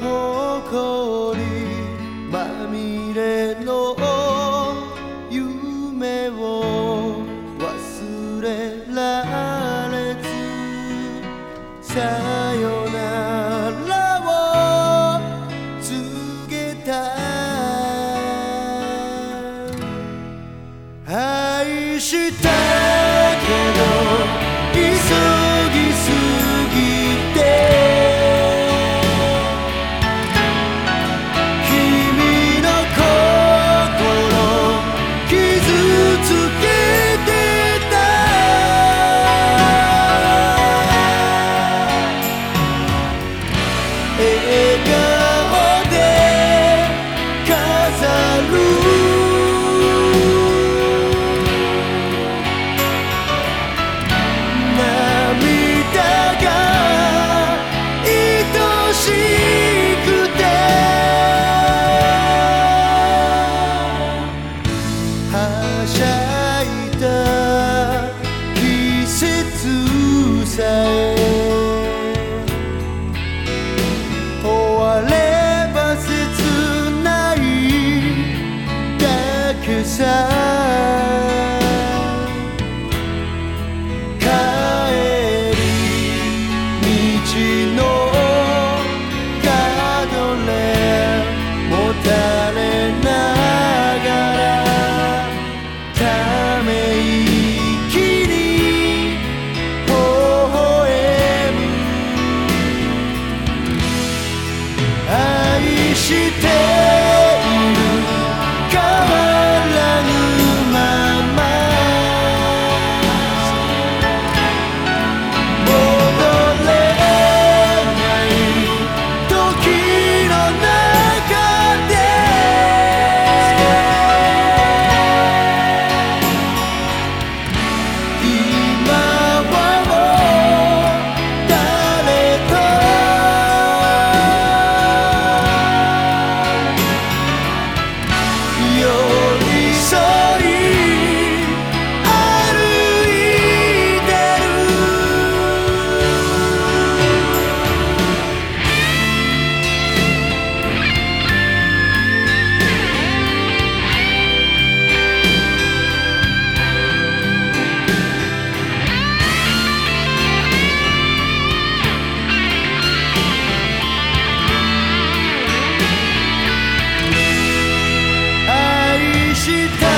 誇りまみれの夢を忘れられずしゃいた季節さした